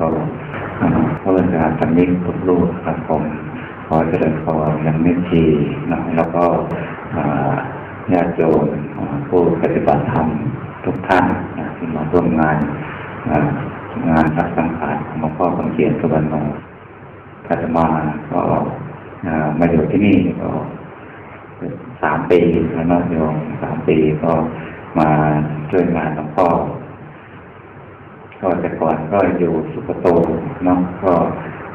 แล้วก็พระอาจารย์ธรรมิกทุกรูปครับผมขอเจริญพรย่างเมตทีนะแล้วก็ญาติโยมผู้ปฏิบัติธรรมทุกท่านที่มาร่วมงานงานสักสังขารของหลวงพ่อคำเขียนสุวรรณโนอาตมาก็มาอยู่ที่นี่ก็สามปีแล้วนะโยมสามปีก็มาช่วยงานหลวงพ่อ ก็แต่ก่อนก็อยู่สุขโตเนาะก็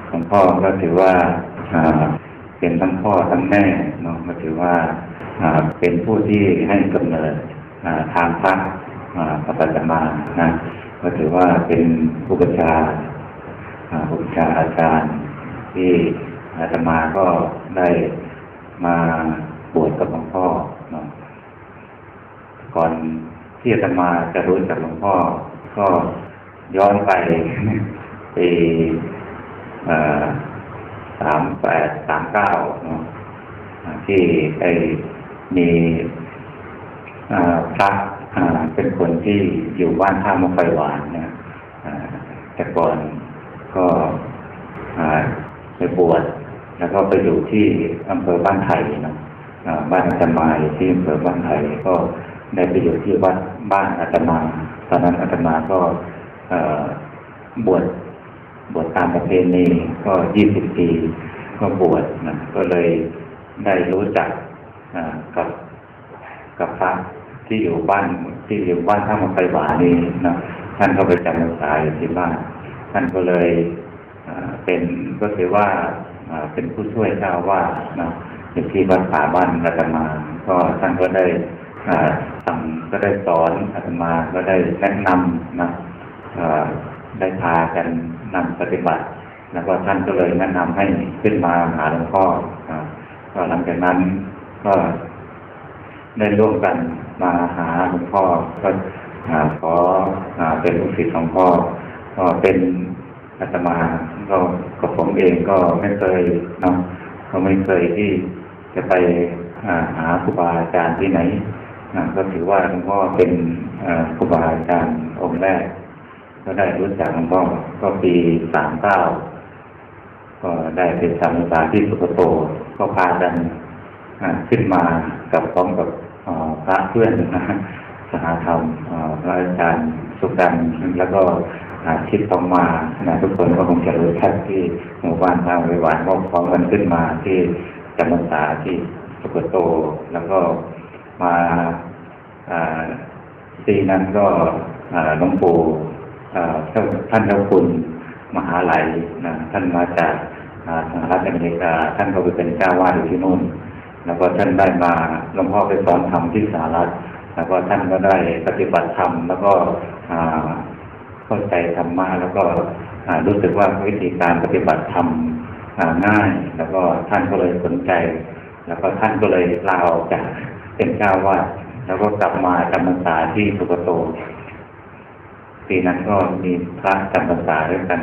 หลวงพ่อก็ถือว่าเป็นทั้งพ่อทั้งแม่เนาะก็ถือว่าเป็นผู้ที่ให้กำเนิดทางพระพระปัจมานะก็ถือว่าเป็นผู้บัญชาผู้บัญชาอาจารย์ ที่อาตมาก็ได้มาบวชกับหลวงพ่อเนาะก่อนที่อาตมาจะรู้จักหลวงพ่อก็ ย้อนไปปีสามแปดสามเก้าที่ไอมีพระเป็นคนที่อยู่บ้านท่ามะไฟหวานนะแต่ก่อนก็ไปบวชแล้วก็ไปอยู่ที่อำเภอบ้านไผ่เนาะบ้านอาตมาอยู่ที่อำเภอบ้านไผ่ก็ได้ไปอยู่ที่วัดบ้านอาตมา ตอนนั้นอาตมาก็ บวชบวชตามประเพณีก็ยี่สิบปีก็บวชนะก็เลยได้รู้จักกับกับพระที่อยู่บ้านที่อยู่บ้านท่ามาไฟหวานี่นะท่านก็ไปจำพรรษาอยู่ที่บ้าน ท่านก็เลยเป็นก็ถือว่าเป็นผู้ช่วยเจ้าว่านะอยู่ที่วัดป่าบ้านอาตมา ก็ท่านก็ได้สั่งก็ได้สอนอาตมาก็ได้แนะนำนะ ได้พากันนำปฏิบัติแล้วก็ท่านก็เลยแนะนำให้ขึ้นมาหาหลวงพ่อก็หลังจากนั้นก็ได้ร่วมกันมาหาหลวงพ่อก็ขอเป็นลูกศิษย์ของพ่อก็เป็นอาตมาก็กับผมเองก็ไม่เคยเนาะก็ไม่เคยที่จะไปหาครูบาอาจารย์ที่ไหนก็ถือว่าหลวงพ่อเป็นครูบาอาจารย์องค์แรก ก็ได้รู้จักหลวงพ่อก็ปีสามเก้าก็ได้เป็นสามษาที่สุขโต ก็พากันขึ้นมากับพร้อมกับพระเพื่อนสหธรรมพระอาจารย์สุกันแล้วก็ชิดต้องมาทุกคนก็คงจะรู้ทักที่หมู่บ้านทางวิวานก็พร้อมกันขึ้นมาที่จำพรรษาที่สุกโต แล้วก็มาปีนั้นก็หลวงปู่ ท่านเจ้าคุณมหาลัยนะท่านมาจากสหรัฐอเมริกา ท่านก็ไปเป็นเจ้าวาดอยู่ที่นู่น แล้วก็ท่านได้มาหลวงพ่อไปสอนธรรมที่สหรัฐ แล้วก็ท่านก็ได้ปฏิบัติธรรมแล้วก็เข้าใจธรรมะแล้วก็รู้สึกว่าวิธีการปฏิบัติธรรมง่าย แล้วก็ท่านก็เลยสนใจ แล้วก็ท่านก็เลยลาออกจากเป็นเจ้าวาดแล้วก็กลับมาจำพรรษาที่สุกโต ปีนั้นก็มีพระจำพรรษาด้วยกัน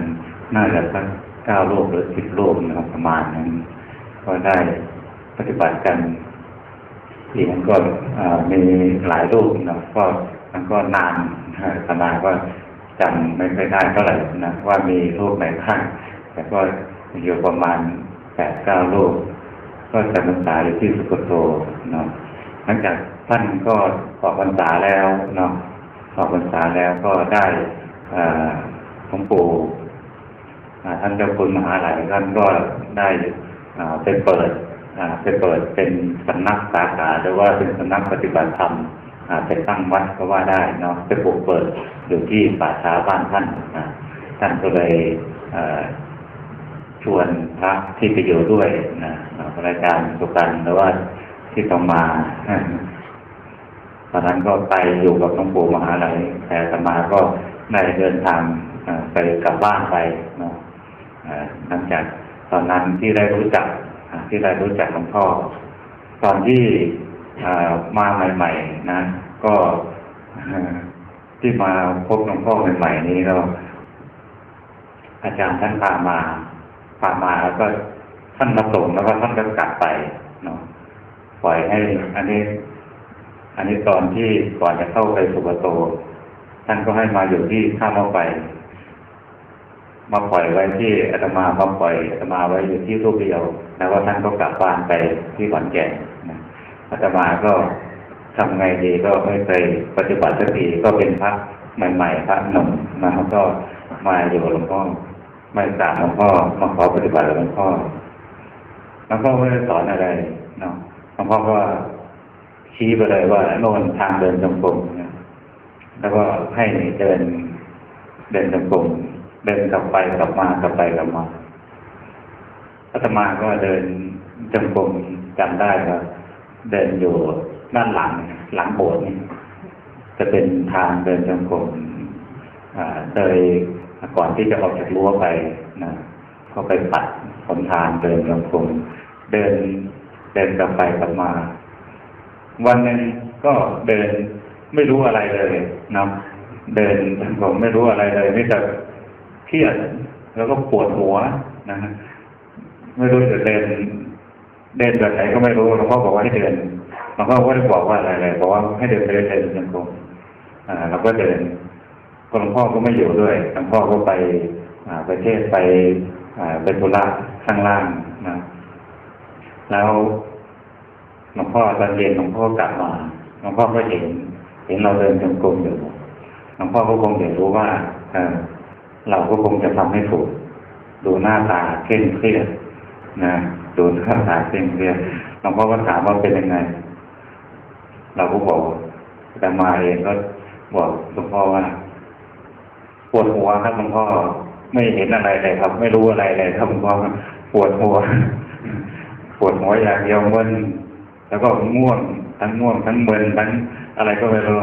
น่าจะสักเก้าโลกหรือสิบโลกนะครับประมาณนั้น ก็ได้ปฏิบัติกันปีนั้นก็มีหลายรูปนะก็มันก็นานขนาดว่าจำไม่ค่อยได้เท่าไหร่นะว่ามีรูปไหนบ้างแต่ก็อยู่ประมาณแปดเก้ารูปก็จำพรรษาอยู่ที่สุโขทัยเนาะหลังจากท่านก็ออกพรรษาแล้วเนาะ ออกพรรษาแล้วก็ได้หลวงปู่ท่านเจ้าคุณมหาหลายท่านก็ได้ไปเปิดไปเปิดเป็นสำนักสาขาหรือว่าเป็นสำนักปฏิบัติธรรมไปตั้งวัดก็ว่าได้เนาะไปปลูกเปิดอยู่ที่ป่าช้าบ้านท่านท่านก็เลยชวนพระที่ไปอยู่ด้วยนะรายการสุกันหรือว่าที่ต้องมา ตอนนั้นก็ไปอยู่กับหลวงปู่มหาลัยแต่สมาก็ได้เดินทางไปกลับบ้านไปเนาะหลังจากตอนนั้นที่ได้รู้จักที่ได้รู้จักหลวงพ่อ ตอนที่มาใหม่ ๆ นะ ก็ที่มาพบหลวงพ่อใหม่ ๆ นี้ก็อาจารย์ท่านพามาพามาแล้วก็ท่านประสงค์แล้วก็ท่านก็กลับไปเนาะปล่อยให้ อันนี้ อันนี้ตอนที่ก่อนจะเข้าไปสุปโต ท่านก็ให้มาอยู่ที่ข้ามเอาไป มาปล่อยไว้ที่อาตมามาปล่อยอาตมาไว้อยู่ที่รูปเดียว แล้วว่าท่านก็กลับบ้านไปที่ขอนแก่นอาตมาก็ทำไงดีก็ไม่เคยปฏิบัติสักทีก็เป็นพระใหม่ๆพระหนุ่มนะครับก็มาอยู่หลวงพ่อไม่กราบหลวงพ่อมาขอปฏิบัติหลวงพ่อหลวงพ่อไม่ได้สอนอะไรเนาะหลวงพ่อก็ ชี้ไปเลยว่าโน่นทางเดินจงกรมนะแล้วก็ให้เดิน เดินจงกรมเดินกลับไปกลับมากลับไปกลับมาอาตมาก็เดินจงกรมจำได้ครับเดินอยู่ด้านหลังหลังโบสถ์นี่จะเป็นทางเดินจงกรมโดยก่อนที่จะออกจากรั้วไปนะก็ไปปัดหนทางเดินจงกรมเดินเดินกลับไปกลับมา วันหนึ่งก็เดินไม่รู้อะไรเลยนะเดินจงกรมไม่รู้อะไรเลยไม่แต่เครียดแล้วก็ปวดหัวนะฮะไม่รู้จะเดินเดินแบบไหนก็ไม่รู้หลวงพ่อบอกว่าให้เดินหลวงพ่อก็ได้บอกว่าอะไรเลยบอกว่าให้เดินไปเรื่อยๆจงกรมอ่าเราก็เดินหลวงพ่อก็ไม่อยู่ด้วยหลวงพ่อก็ไปไปเทศไปอ่าไปธุระข้างล่างนะแล้ว หลวงพ่อตอนเย็นหลวงพ่อกลับมาหลวงพ่อก็เห็น เห็นเราเดินจงกรมอยู่หลวงพ่อก็คงเห็นรู้ว่าเออเราก็คงจะทำให้ถูก ดูหน้าตาเคร่งเครียดนะดูหน้าตาเคร่งเครียดหลวงพ่อก็ถามว่าเป็นยังไง เราก็บอกแต่มาเองก็บอกหลวงพ่อว่าปวดหัวครับหลวงพ่อไม่เห็นอะไรเลยครับ ไม่รู้อะไรเลยครับหลวงพ่อปวดหัว ปวดหัวอย่างเดียวมึน แล้วก็ง่วงทั้งง่วงทั้งมึนทั้งอะไรก็ไม่รู้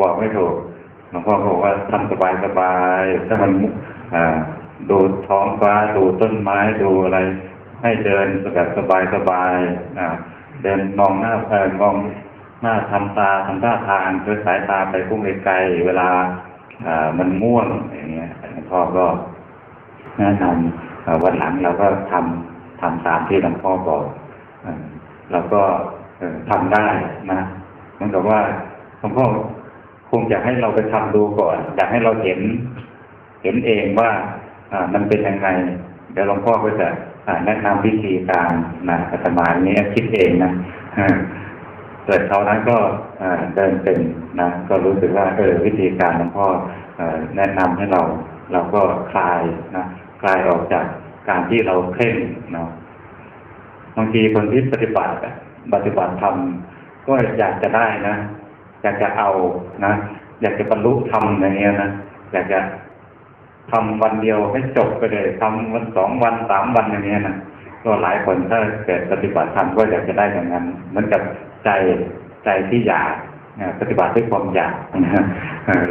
บอกไม่ถูกหลวงพ่อบอกว่าทำสบายสบายถ้ามันดูท้องฟ้าดูต้นไม้ดูอะไร ให้เดินแบบสบายสบายเดินมองหน้าเออมองหน้าทำตาทำท่าทางด้วยสายตาไปพุ่งไกลๆเวลาอ่ามันง่วงอย่างเงี้ยหลวงพ่อก็แนะนำวันหลังเราก็ทำทำตามที่หลวงพ่อบอก เราก็ทำได้นะมือนกับว่าหลวงพ่อคงอยากให้เราไปทำดูก่อน อยากให้เราเห็น เห็นเองว่าอ่ามันเป็นยังไง เดี๋ยวหลวงพ่อก็จะแนะนำวิธีการนะอาตมานี้คิดเองนะเกิดเขานั้นก็เดินเป็นนะก็รู้สึกว่าเออวิธีการหลวงพ่อแนะนำให้เรา เราก็คลายนะคลายออกจากการที่เราเพ่งเนาะ บางทีคนที่ปฏิบัติปฏิบัติทำก็อยากจะได้นะ อยากจะเอานะ อยากจะบรรลุธรรมอย่างเงี้ยนะ อยากจะทำวันเดียวให้จบไปเลยทำวันสองวันสามวันอย่างเงี้ยนะก็หลายคนถ้าเกิดปฏิบัติธรรมก็อยากจะได้อย่างนั้นเหมือนกับใจใจที่อยากปฏิบัติด้วยความอยากนะ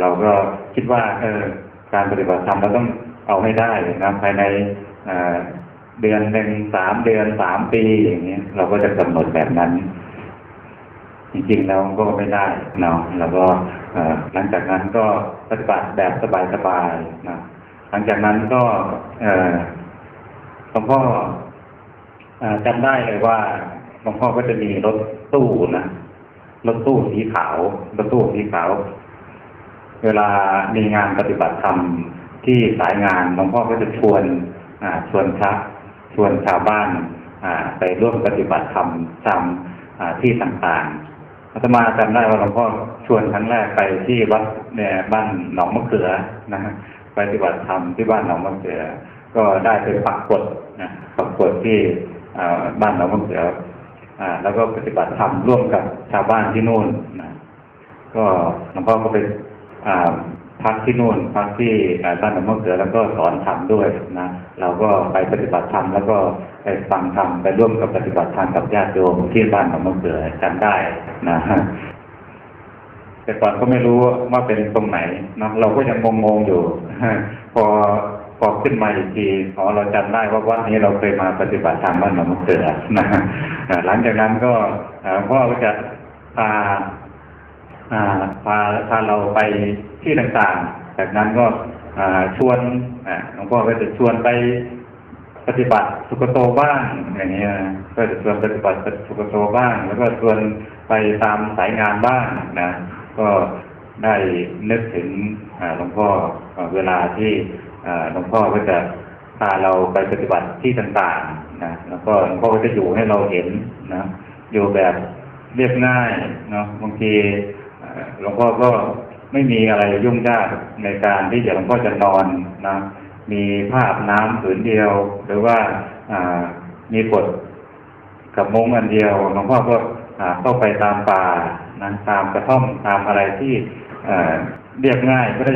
เราก็คิดว่า เออการปฏิบัติธรรมเราต้องเอาให้ได้นะภายใน เดือนหนึ่งสามเดือนสามปีอย่างเงี้ย เราก็จะกำหนดแบบนั้น จริงๆแล้วก็ไม่ได้เนาะแล้วก็หลังจากนั้นก็ปฏิบัติแบบสบายๆนะหลังจากนั้นก็หลวงพ่อจำได้เลยว่าหลวงพ่อก็จะมีรถตู้นะรถตู้สีขาวรถตู้สีขาว เวลามีงานปฏิบัติธรรมที่สายงานหลวงพ่อก็จะชวนชวนพระ ชวนชาวบ้านไปร่วมปฏิบัติธรรมตามที่ต่างๆอาตมาจำได้ว่าหลวงพ่อชวนครั้งแรกไปที่วัดเนี่ยบ้านหนองมะเขือนะปฏิบัติธรรมที่บ้านหนองมะเขือ ก็ได้ไปปักกดนะปักกดที่บ้านหนองมะเขือแล้วก็ปฏิบัติธรรมร่วมกับชาวบ้านที่นู่นนะก็หลวงพ่อก็ไป พักที่นู่นพักที่บ้านหนองมะเขือแล้วก็สอนธรรมด้วยนะเราก็ไปปฏิบัติธรรมแล้วก็ไปฟังธรรมไปร่วมกับปฏิบัติธรรมกับญาติโยมที่บ้านหนองมะเขือจำได้นะแต่ก่อนก็ไม่รู้ว่าเป็นตรงไหนนะเราก็ยังงงๆอยู่พอพอขึ้นมาอีกทีอ๋อเราจำได้ว่าวันนี้เราเคยมาปฏิบัติธรรมบ้านหนองมะเขือนะหลังจากนั้นก็พ่อก็จะพาพาพาเราไป ที่ต่างๆ จากนั้นก็ชวนหลวงพ่อก็จะชวนไปปฏิบัติสุกโตบ้างอย่างเงี้ยก็จะชวนปฏิบัติสุกโตบ้าง แล้วก็ชวนไปตามสายงานบ้างนะก็ได้นึกถึงหลวงพ่อเวลาที่หลวงพ่อก็จะพาเราไปปฏิบัติที่ต่างๆนะแล้วก็หลวงพ่อก็จะอยู่ให้เราเห็นนะอยู่แบบเรียบง่ายเนาะบางทีหลวงพ่อก็ ไม่มีอะไรยุ่งยากในการที่จะหลวงพ่อจะนอนนะ มีภาพน้ำผืนเดียว หรือว่ามีกดกับมงอันเดียวหลวงพ่อก็เข้าไปตามป่านะตามกระท่อมตามอะไรที่เรียบง่ายไม่ได้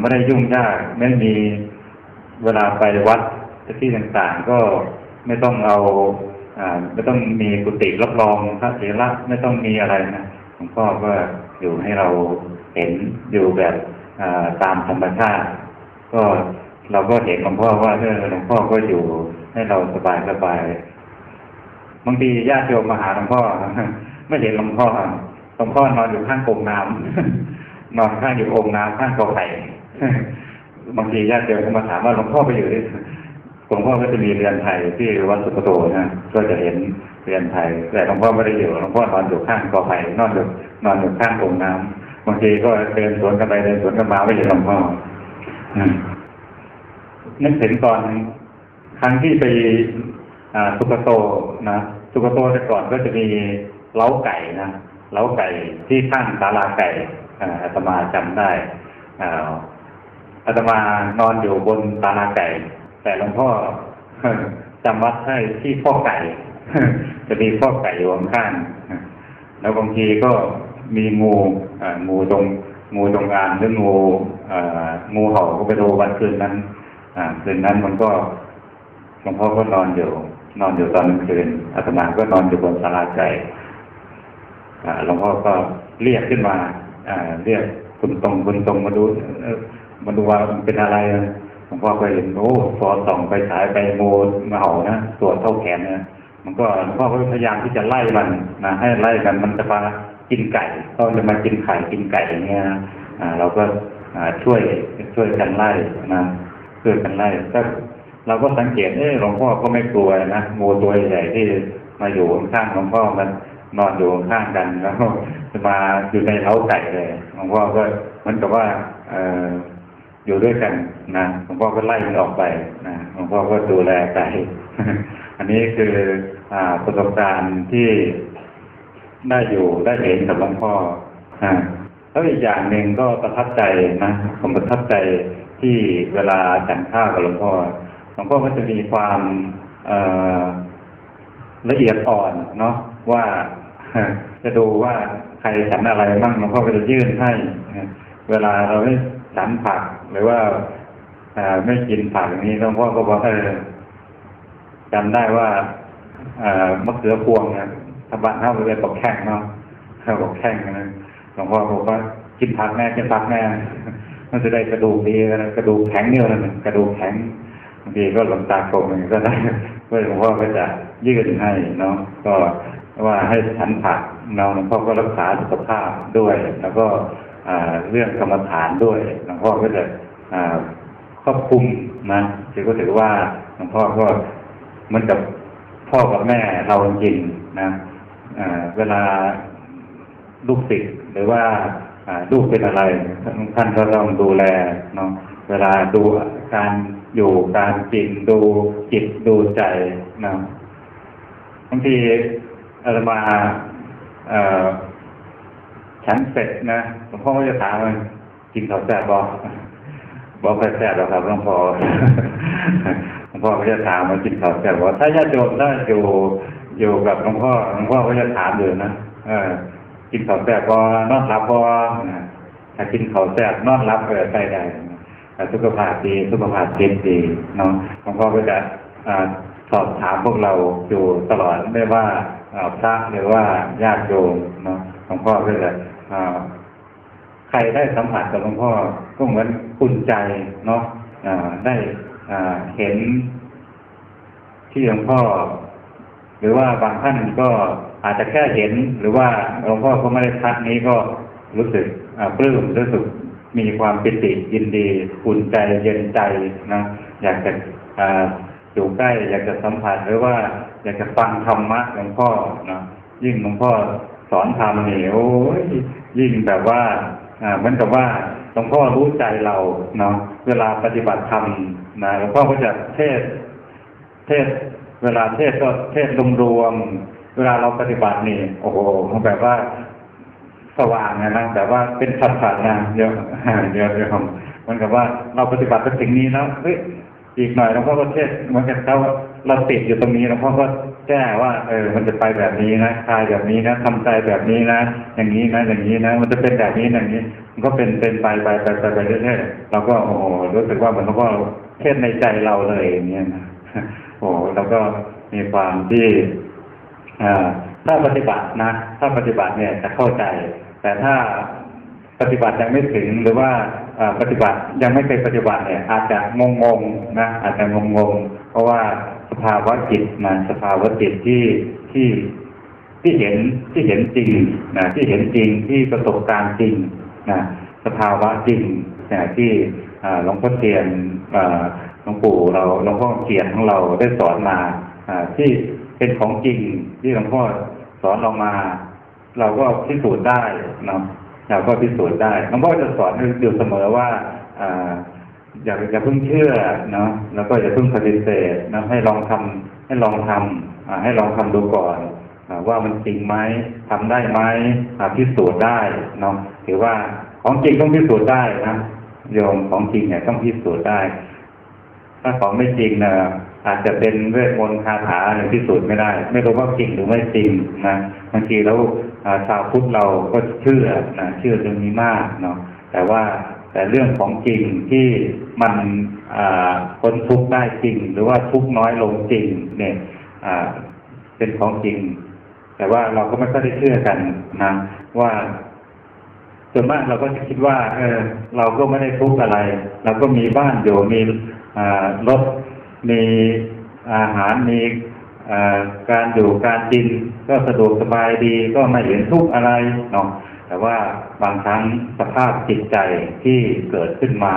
ไม่ได้ยุ่งยากไม่มีเวลาไปวัดที่ต่างๆ ก็ไม่ต้องเอาไม่ต้องมีกุฏิรับรองพระเถระไม่ต้องมีอะไรนะหลวงพ่อก็อยู่ให้เรา เห็นอยู่แบบตามธรรมชาติ ก็เราก็เห็นหลวงพ่อว่าเออหลวงพ่อก็อยู่ให้เราสบายสบายบางทีญาติโยมมาหาหลวงพ่อไม่เห็นหลวงพ่อหลวงพ่อนอนอยู่ข้างโป่งน้ำนอนข้างอยู่โองน้ำข้างกอไผ่บางทีญาติโยมก็มาถามว่าหลวงพ่อไปอยู่ที่หลวงพ่อก็จะมีเรือนไทยที่วัดสุกโตนะก็จะเห็นเรือนไทยแต่หลวงพ่อไม่ได้อยู่หลวงพ่อนอนอยู่ข้างกอไผ่นอนอยู่นอนอยู่ข้างโองน้ำ บางทีก็เดินสวนกันไปเดินสวนกันมาไม่เห็นหลวงพ่อนึกถึงตอนครั้งที่ไปสุกโตนะสุกโตแต่ก่อนก็จะมีเล้าไก่นะเล้าไก่ที่ข้างศาลาไก่อาตมาจำได้อาตมานอนอยู่บนศาลาไก่ แต่หลวงพ่อจำวัดให้ที่พ่อไก่ จะมีพ่อไก่อยู่ข้างแล้วบางทีก็ มีงูงูตรงงูตรงงานหรืองูงูเห่าก็ไปดูวันคืนนั้นคืนนั้นมันก็หลวงพ่อก็นอนอยู่ นอนอยู่ตอนกลางคืนอาตมาก็นอนอยู่บนศาลาไก่หลวงพ่อก็เรียกขึ้นมาเรียกคุณตรงคุณตรงมาดูมาดูว่ามันเป็นอะไรหลวงพ่อก็เห็นโอ้ฟอส่องไปฉายไปโมมาเห่านะตัวเท่าแขนนะมันก็หลวงพ่อก็พยายามที่จะไล่มันนะให้ไล่กันมันจะมา กินไก่ก็จะมากินไข่กินไก่อย่างเงี้ยเราก็ช่วยช่วยกันไล่นะช่วยกันไล่ก็เราก็สังเกตเออหลวงพ่อก็ไม่กลัวนะงูตัวใหญ่ที่มาอยู่ข้างหลวงพ่อมันนอนอยู่ข้างกันแล้วก็จะมาอยู่ในเล้าไก่เลยหลวงพ่อก็เหมือนกับว่าเอออยู่ด้วยกันนะหลวงพ่อก็ไล่มันออกไปนะหลวงพ่อก็ดูแลไก่อันนี้คืออประสบการณ์ที่ ได้อยู่ได้เห็นกับหลวงพ่อแล้วอีกอย่างหนึ่งก็ประทับใจนะผมประทับใจที่เวลาฉันข้าวกับหลวงพ่อหลวงพ่อก็จะมีความละเอียดอ่อนเนาะว่าจะดูว่าใครฉันอะไรบ้างหลวงพ่อก็จะยื่นให้เวลาเราไม่ฉันผักหรือว่าไม่กินผักอย่างนี้หลวงพ่อก็บอกเออจำได้ว่ามะเขือพวงนะ ถ้าบ้านเท่าเรียบอกแข้งเนาะเขาบอกแข้งนะหลวงพ่อบอกว่ากินผักแม่กินผักแม่มันจะได้กระดูกดีนะกระดูกแข็งเนี่ยนะกระดูกแข็งบางทีก็หลงตาโกงก็ได้ก็หลวงพ่อก็จะยืดให้เนาะก็ว่าให้ฉันผักเราหลวงพ่อก็รักษาสุขภาพด้วย แล้วก็เรื่องกรรมฐานด้วยหลวงพ่อก็จะครอบคุมนะถือก็ถือว่าหลวงพ่อก็เหมือนกับพ่อกับแม่เราจริงนะ เวลาลูกศิษย์หรือว่าลูกเป็นอะไรท่านก็ต้องดูแลเนาะเวลาดูการอยู่การกินดูจิตดูใจนะบางทีอาตมาฉันเสร็จนะหลวงพ่อก็จะถามกินข้าวแซ่บบอกบอกแซ่บหรอครับหลวงพ่อหลวงพ่อก็จะถามว่ากินข้าวแซ่บบอกถ้าญาติโยมถ้าอยู่ อยู่กับหลวงพ่อหลวงพ่อก็จะถามอยู่นะเออ กินข้าวแซ่บพอนอนหลับพอถ้ากินข้าวแซ่บนอนหลับเออใช่ได้สุขภาพดีสุขภาพเจิตดีเนาะหลวงพ่อก็จะสอบถามพวกเราอยู่ตลอดไม่ว่าพระหรือว่าญาติโยมเนาะหลวงพ่อก็จะใครได้สัมผัสกับหลวงพ่อก็เหมือนอุ่นใจเนาะได้เห็นที่หลวงพ่อ หรือว่าบางท่านก็อาจจะแค่เห็น หรือว่าหลวงพ่อก็ไม่ได้ทักนี้ก็รู้สึกปลื้มรู้สึกมีความปิติยินดีอุ่นใจเย็นใจนะอยากจะอยู่ใกล้ อยากจะสัมผัสหรือว่า อยากจะฟังธรรมะหลวงพ่อนะยิ่งหลวงพ่อสอนธรรมนี่โอ้ยยิ่งแบบว่าอ่าเหมือนกับว่าหลวงพ่อรู้ใจเราเนาะเวลาปฏิบัติธรรมนะหลวงพ่อก็จะเทศเทศ เวลาเทศก็เทศรวมๆเวลาเราปฏิบัตินี่ โอ้โหแบบว่าสว่างนะนะแต่ว่าเป็นสัดสัดนะเยอะเยอะเยอะมันกับว่าเราปฏิบัติไปถึงนี้แล้วเฮ้ยอีกหน่อยหลวงพ่อก็เทศเหมือนกับเขาเราติดอยู่ตรงนี้หลวงพ่อก็แก้ว่าเออ มันจะไปแบบนี้นะคลายแบบนี้นะทำใจแบบนี้นะอย่างนี้นะอย่างนี้นะมันจะเป็นแบบนี้อย่างนี้ มันก็เป็นเป็นไปไปไปไปเรื่อยๆเราก็โอ้โหรู้สึกว่าเหมือนหลวงพ่อเทศในใจเราเลยอย่างเงี้ยนะ โอ้โหเราก็มีความที่ถ้าปฏิบัตินะ ถ้าปฏิบัติเนี่ยจะเข้าใจ แต่ถ้าปฏิบัติยังไม่ถึงหรือว่าปฏิบัติยังไม่เคยปฏิบัติเนี่ย อาจจะงงงนะอาจจะงงงเพราะว่าสภาวะจิตนะสภาวะจิตที่ที่ที่เห็นที่เห็นจริงนะที่เห็นจริงที่ประสบการณ์จริงนะสภาวะจริงนะที่หลวงพ่อเทียน หลวงปู่เราหลวงพ่อเทียนของเราได้สอนมาอ่าที่เป็นของจริงที่หลวงพ่อสอนเรามา เราก็พิสูจน์ได้นะเราก็พิสูจน์ได้หลวงพ่อจะสอนอยู่เสมอว่าอ่าอย่าอย่าเพิ่งเชื่อเนาะแล้วก็อย่าเพิ่งปฏิเสธนะให้ลองทำให้ลองทำอ่าให้ลองทำดูก่อนอว่ามันจริงไหมทำได้ไหมพิสูจน์ได้เนาะถือว่าของจริงต้องพิสูจน์ได้นะโยมของจริงเนี่ยต้องพิสูจน์ได้ ถ้าของไม่จริงนะอาจจะเป็นเวทมนต์คาถาเนี่ยพิสูจน์ไม่ได้ ไม่รู้ว่าจริงหรือไม่จริงนะบางทีแล้วชาวพุทธเราก็เชื่อนะเชื่อเรื่องนี้มากเนาะแต่ว่าแต่เรื่องของจริงที่มันอ่าพ้นทุกข์ได้จริง หรือว่าทุกข์น้อยลงจริง เนี่ยอ่าเป็นของจริง แต่ว่าเราก็ไม่ค่อยได้เชื่อกันนะว่าส่วนมากเราก็จะคิดว่า เออ เราก็ไม่ได้ทุกข์อะไร เราก็มีบ้านอยู่มี รถมีอาหารมีการอยู่การกินก็สะดวกสบายดีก็ไม่เห็นทุกข์อะไรเนาะแต่ว่าบางครั้งสภาพจิตใจที่เกิดขึ้นมา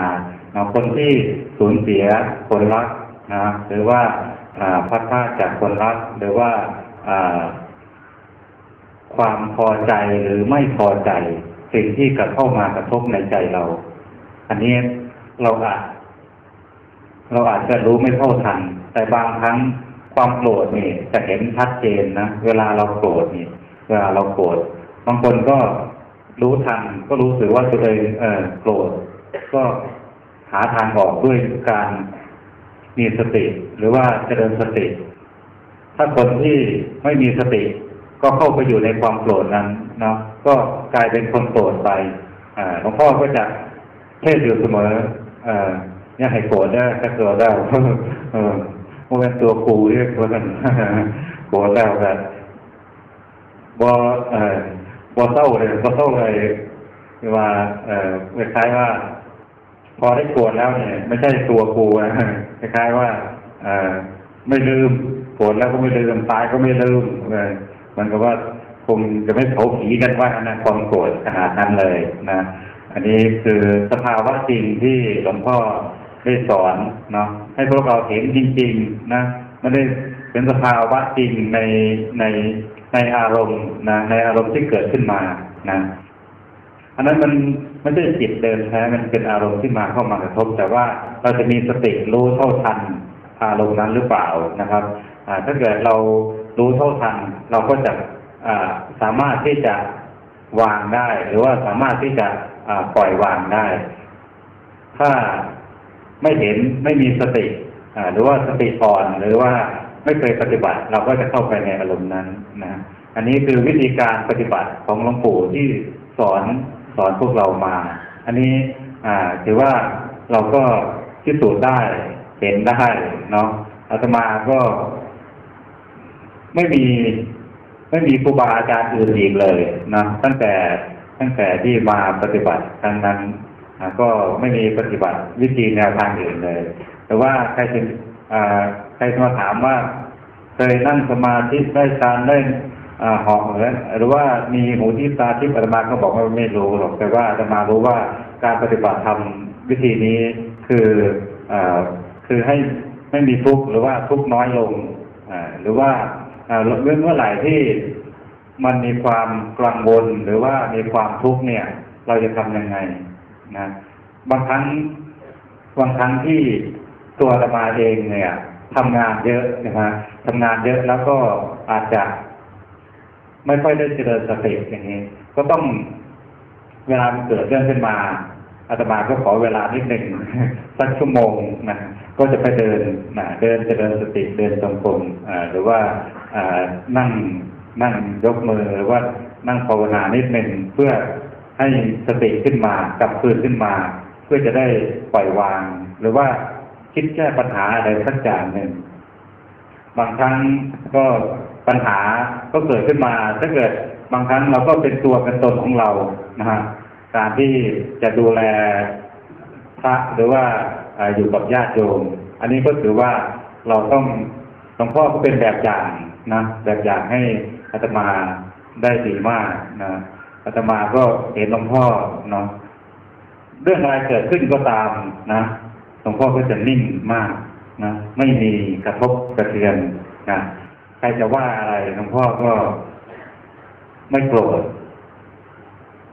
เนาะคนที่สูญเสียคนรักนะหรือว่าพัดพาจากคนรักหรือว่าความพอใจหรือไม่พอใจสิ่งที่กระเข้ามากระทบในใจเรา อันนี้เราอาจ เราอาจจะรู้ไม่เท่าทัน แต่บางครั้งความโกรธนี่จะเห็นชัดเจนนะเวลาเราโกรธนี่ เวลาเราโกรธบางคนก็รู้ทันก็รู้สึกว่าตัวเองเออโกรธก็หาทางออกด้วยการมีสติ หรือว่าเจริญสติ ถ้าคนที่ไม่มีสติ ก็เข้าไปอยู่ในความโกรธนั้นเนาะก็กลายเป็นคนโกรธไปอ่าหลวงพ่อก็จะเทศอยู่เสมอเอ่อเนี่ยให้โกรธได้ถ้าโกรธได้เออมันเป็นตัวครูที่โกรธกันโกรธแล้วแบบบ่เอ่อบ่เศร้าเลยบ่เศร้าเลยว่าเอ่อคล้ายว่า พอได้โกรธแล้วเนี่ย ไม่ใช่ตัวครูนะคล้ายว่าเอ่อไม่ลืมโกรธแล้วก็ไม่ลืมตายก็ไม่ลืมเลยมันก็ว่าคงจะไม่เผาผีกันว่านะความโกรธขนาดนั้นเลยนะ อันนี้คือสภาวะจริงที่หลวงพ่อ ได้สอนเนาะให้พวกเราเห็นจริง ๆ นะไม่ได้เป็นสภาวะจริงในในในอารมณ์นะในอารมณ์ที่เกิดขึ้นมานะอันนั้นมันไม่ใช่จิตเดินแท้มันเป็นอารมณ์ที่มาเข้ามากระทบ แต่ว่าเราจะมีสติรู้เท่าทันอารมณ์นั้นหรือเปล่านะครับถ้าเกิดเรารู้เท่าทัน เราก็จะสามารถที่จะวางได้ หรือว่าสามารถที่จะปล่อยวางได้ ถ้า ไม่เห็นไม่มีสติหรือว่าสติอ่อนหรือว่าไม่เคยปฏิบัติ เราก็จะเข้าไปในอารมณ์นั้นนะอันนี้คือวิธีการปฏิบัติของหลวงปู่ที่สอนสอนพวกเรามา อันนี้อ่าถือว่าเราก็พิสูจน์ได้เห็นได้เนาะอาตมาก็ ไม่มีไม่มีครูบาอาจารย์อื่นอีกเลยนะตั้งแต่ตั้งแต่ที่มาปฏิบัติครั้งนั้น ก็ไม่มีปฏิบัติวิธีแนวทางอื่นเลย แต่ว่าใครจะอ่าใครจะมาถามว่าเคยนั่งสมาธิได้การได้หอกหรือหรือว่ามีหูที่ตาทิพย์อาตมาก็บอกว่าไม่รู้หรอกแต่ว่าอาตมารู้ว่าการปฏิบัติธรรมวิธีนี้คืออคือให้ไม่มีทุกข์หรือว่าทุกข์น้อยลงอหรือว่าเมื่อไหร่ที่มันมีความกังวลหรือว่ามีความทุกข์เนี่ย เราจะทำยังไง นะบางครั้งบางครั้งที่ตัวอาตมาเองเนี่ยทำงานเยอะนะฮะทำงานเยอะแล้วก็อาจจะ ไม่ค่อยได้เจริญสติอย่างนี้ ก็ต้องเวลามันเกิดเรื่องขึ้นมาอาตมาก็ขอเวลานิดหนึ่งสักชั่วโมงนะก็จะไปเดินนะเดินเจริญสติเดินตรงกลมหรือว่าอ่านั่งนั่งยกมือหรือว่านั่งภาวนานิดหนึ่งเพื่อ ให้สติขึ้นมากลับคืนขึ้นมา เพื่อจะได้ปล่อยวาง หรือว่าคิดแก้ปัญหาอะไรสักอย่างหนึ่งบางครั้งก็ปัญหาก็เกิดขึ้นมา ถ้าเกิดบางครั้งเราก็เป็นตัวเป็นตนของเรานะฮะการที่จะดูแลพระหรือว่าเอ่ออยู่กับญาติโยม อันนี้ก็ถือว่าเราต้องหลวงพ่อก็เป็นแบบอย่างนะแบบอย่างให้อาตมาได้ดีมากนะ อาตมาก็เห็นหลวงพ่อเนาะเรื่องอะไรเกิดขึ้นก็ตามนะหลวงพ่อก็จะนิ่งมากนะไม่มีกระทบกระเทือนนะใครจะว่าอะไรหลวงพ่อก็ไม่โกรธ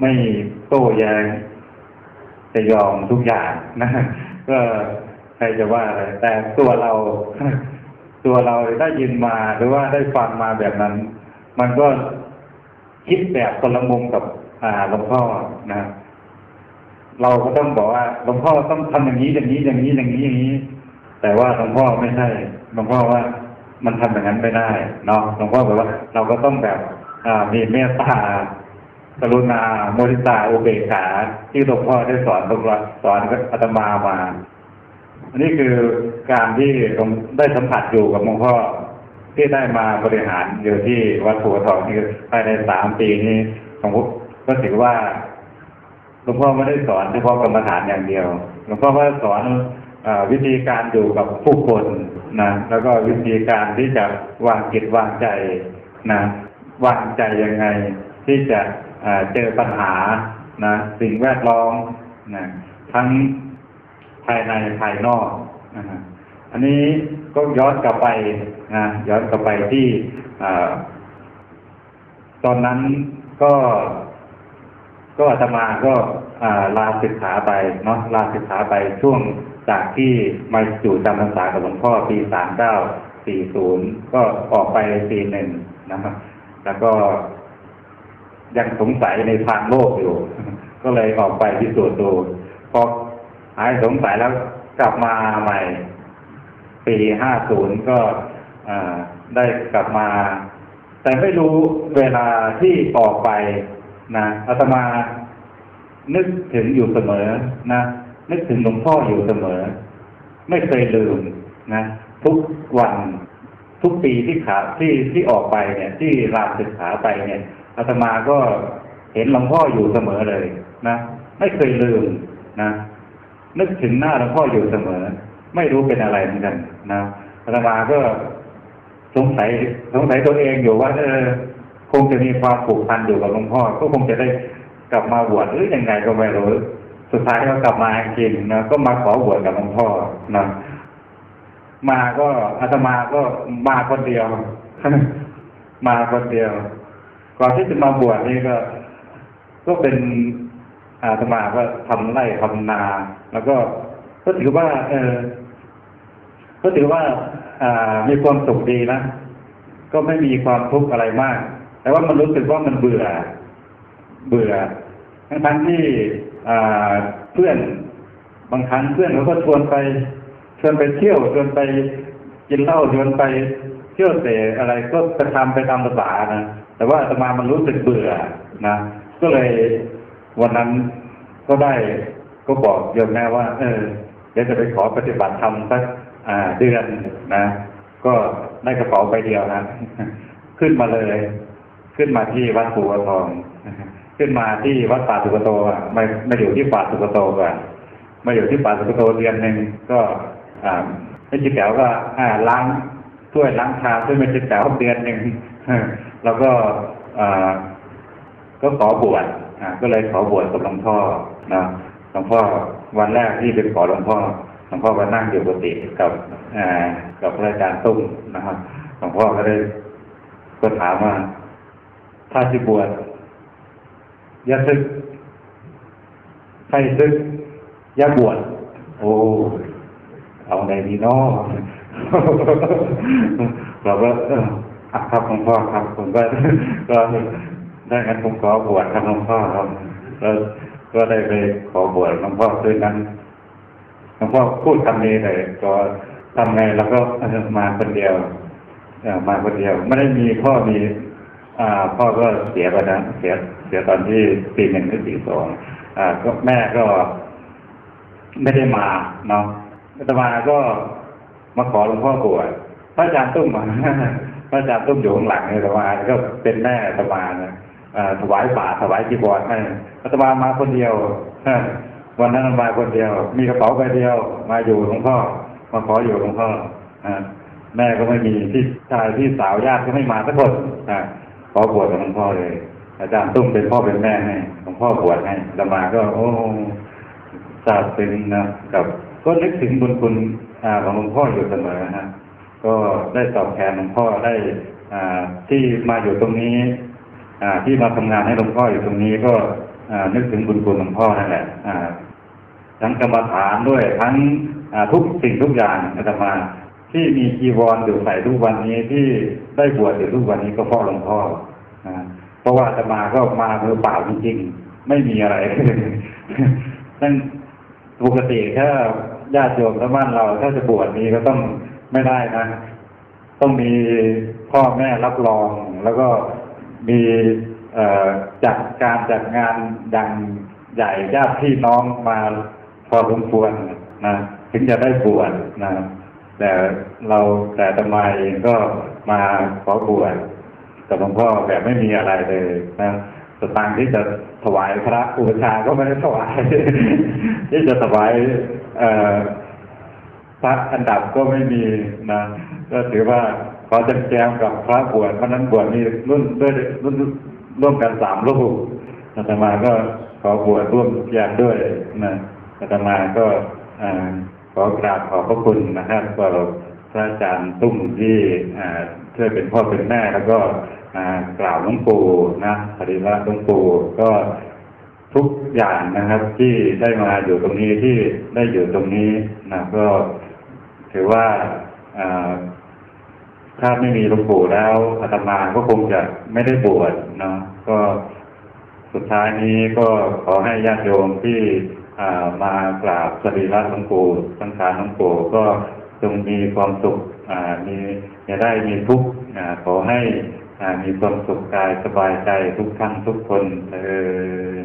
ไม่โต้แย้งจะยอมทุกอย่างนะก็ใครจะว่าอะไรแต่ตัวเราตัวเราได้ยินมาหรือว่าได้ฟังมาแบบนั้น มันก็ คิดแบบคนละมุมกับอ่าหลวงพ่อนะเราก็ต้องบอกว่าหลวงพ่อต้องทำอย่างนี้อย่างนี้อย่างนี้อย่างนี้อย่างนี้ แต่ว่าหลวงพ่อไม่ใช่หลวงพ่อว่ามันทำอย่างนั้นไม่ได้เนาะหลวงพ่อบอกว่า เราก็ต้องแบบอ่ามีเมตตากรุณาโมทิตาอุเบกขาที่หลวงพ่อได้สอนพวกเราสอนอาตมามาอันนี้คือการที่ผมได้สัมผัสอยู่กับหลวงพ่อ ที่ได้มาบริหารอยู่ที่วัดผัวทองนี่ภายในสามปีนี้ของผมก็ถือว่าหลวงพ่อไม่ได้สอนเฉพาะกรรมฐานอย่างเดียวหลวงพ่อก็สอนอวิธีการอยู่กับผู้คนนะแล้วก็วิธีการที่จะวางจิตวางใจนะวางใจยังไง ที่จะเจอปัญหานะสิ่งแวดล้อมนะทั้งภายในภายนอกนะ อันนี้ก็ย้อนกลับไปนะย้อนกลับไปที่อตอนนั้นก็ก็อาตมาก็ลาศึกษาไปเนาะลาศึกษาไปช่วงจากที่มาอยู่จำพรรษากับหลวงพ่อปีสามเก้าสี่ศูนย์ก็ออกไปปีหนึ่งนะครับแล้วก็ยังสงสัยในทางโลกอยู่ ก็เลยออกไปพิสูจน์ดูพอหายสงสัยแล้วกลับมาใหม่ ปีห้าศูนย์ก็ได้กลับมา แต่ไม่รู้เวลาที่ออกไปนะอาตมานึกถึงอยู่เสมอนะนึกถึงหลวงพ่ออยู่เสมอ ไม่เคยลืมนะ ทุกวันทุกปีที่ขาที่ที่ออกไปเนี่ย ที่ลาศึกษาไปเนี่ยอาตมาก็เห็นหลวงพ่ออยู่เสมอเลยนะ ไม่เคยลืมนะนึกถึงหน้าหลวงพ่ออยู่เสมอ ไม่รู้เป็นอะไรเหมือนกันนะอาตมาก็สงสัยสงสัยตัวเองอยู่ว่า เออ คงจะมีความผูกพันอยู่กับหลวงพ่อ ก็คงจะได้กลับมาบวชหรือยังไงก็ไม่รู้ สุดท้ายก็กลับมาจริงนะก็มาขอบวชกับหลวงพ่อนะมาก็อาตมาก็มาคนเดียวมาคนเดียวก่อนที่จะมาบวชนี่ก็ ก็เป็นอาตมาก็ทำไร่ทำนา แล้วก็ก็ถือว่า เออ ก็ถือว่าอ่ามีความสุขดีนะก็ไม่มีความทุกข์อะไรมาก แต่ว่ามันรู้สึกว่ามันเบื่อ เบื่อ ทั้งทั้งๆที่อ่าเพื่อนบางครั้งเพื่อนเขาก็ชวนไปชวนไปเที่ยวชวนไปกินเหล้าชวนไปเที่ยวเตะอะไรก็จะทำไปตามภาษานะแต่ว่าอาตมามันรู้สึกเบื่อนะก็เลยวันนั้นก็ได้ก็บอกโยมแม่ว่า เออเดี๋ยวจะไปขอปฏิบัติธรรมสัก เดือนนะ ก็ได้กระเป๋าใบเดียวนะขึ้นมาเลย ขึ้นมาที่วัดภูกทอง ขึ้นมาที่วัดป่าสุกโตอะไม่ไม่อยู่ที่ป่าสุกโตก่อนมาอยู่ที่ป่าสุกโตเดือนหนึ่งก็อ่าไม่จิตแป๋วก็อ่าล้างถ้วยล้างชามช่วยไม่จิตแป๋วเดือนหนึ่งแล้วก็อ่าก็ขอบวชอ่าก็เลยขอบวชกับหลวงพ่อนะหลวงพ่อวันแรกที่ไปขอหลวงพ่อ ลวงพ่อก็นั่งอยู่กุฏิกับอ่ากับพระอาจารย์ตุ้มนะครับหลวงพ่อก็ได้ก็ถามว่าถ้าที่บวชอยาซึกใครซึกอยาบวชโอ้เอาไงดีเนาะเราก็อะครับหลวงพ่อครับผมก็ก็ได้งั้นผมขอบวชครับหลวงพ่อครับแล้วก็ได้ไปขอบวชหลวงพ่อด้วยนั้น ลวงพ่อพูดคำนี้เลยก็ทำไงเราก็มาคนเดียวมาคนเดียว ไม่ได้มีพ่อมีอ่าพ่อก็เสียไปนะเสียเสียตอนที่ปีหนึ่งหรือปีสองอ่าก็แม่ก็ไม่ได้มาเนาะอาตมาก็มาขอหลวงพ่อบวชพระอาจารย์ตุ้มพระอาจารย์ตุ้มอยู่ข้างหลังเลยอาตมาก็เป็นแม่อาตมานะถวายบาตรถวายจีบรให้อาตมามาคนเดียว วันนั้นมาคนเดียว มีกระเป๋าใบเดียว มาอยู่หลวงพ่อมาขออยู่หลวงพ่อแม่ก็ไม่มีพี่ชายพี่สาวญาติก็ไม่มาสักคนขอบวชกับหลวงพ่อเลย อาจารย์ตุ้มเป็นพ่อเป็นแม่ให้หลวงพ่อบวชให้อาตมาก็ โอ้ทราบซึ้งนะกับก็นึกถึงบุญคุณของหลวงพ่ออยู่เสมอนะฮะก็ได้ตอบแทนหลวงพ่อได้อ่าที่มาอยู่ตรงนี้ อ่าที่มาทำงานให้หลวงพ่ออยู่ตรงนี้ก็อ่านึกถึงบุญคุณหลวงพ่อนั่นแหละอ่า ทั้งกรรมฐานด้วยทั้งทุกสิ่งทุกอย่างอาตมา ที่มีจีวรอยู่ใส่ทุกวันนี้ที่ได้บวชอยู่ทุกวันนี้ก็เพราะหลวงพ่อเพราะว่าอาตมาก็มาเมื่อเปล่าจริงๆ ไม่มีอะไรนั่นปกติถ้าญาติโยมถ้าบ้านเราถ้าจะบวชนี้ก็ต้องไม่ได้นะ ต้องมีพ่อแม่รับรองแล้วก็มีจัดการจัดงานอย่างใหญ่ญาติพี่น้องมา อสมควรนะถึงจะได้บวชนะแต่เราแต่ทำไมเองก็มาขอบวชกับหลวงพ่อแบบไม่มีอะไรเลยนะสตางค์ที่จะถวายพระอุปชฌาย์ก็ไม่ได้ถวาย ที่จะถวายเอพระอันดับก็ไม่มีนะก็ถือว่าขอจัแจมกับพระบวชเพราะนั้นบวชมีรุ่นด้วยรุ่นร่วมกันสามรูปอาตมาก็ขอบวชร่วมแยกด้วยนะ อาตมาก็ขอกราบขอบพระคุณนะครับก็พระอาจารย์ตุ้มที่ช่วยเป็นพ่อเป็นแม่แล้วก็กล่าวหลวงปู่นะปฏิวัติหลวงปู่ก็ทุกอย่างนะครับที่ได้มาอยู่ตรงนี้ที่ได้อยู่ตรงนี้นะก็ถือว่าถ้าไม่มีหลวงปู่แล้วอาตมาก็คงจะไม่ได้บวชเนาะก็สุดท้ายนี้ก็ขอให้ญาติโยมที่ มากราบสรีระหลวงปู่สังขารหลวงปู่ก็จงมีความสุขอ่ามีอย่าได้มีทุกข์อ่าขอให้อ่ามีความสุขกายสบายใจทุกท่านทุกคนเออ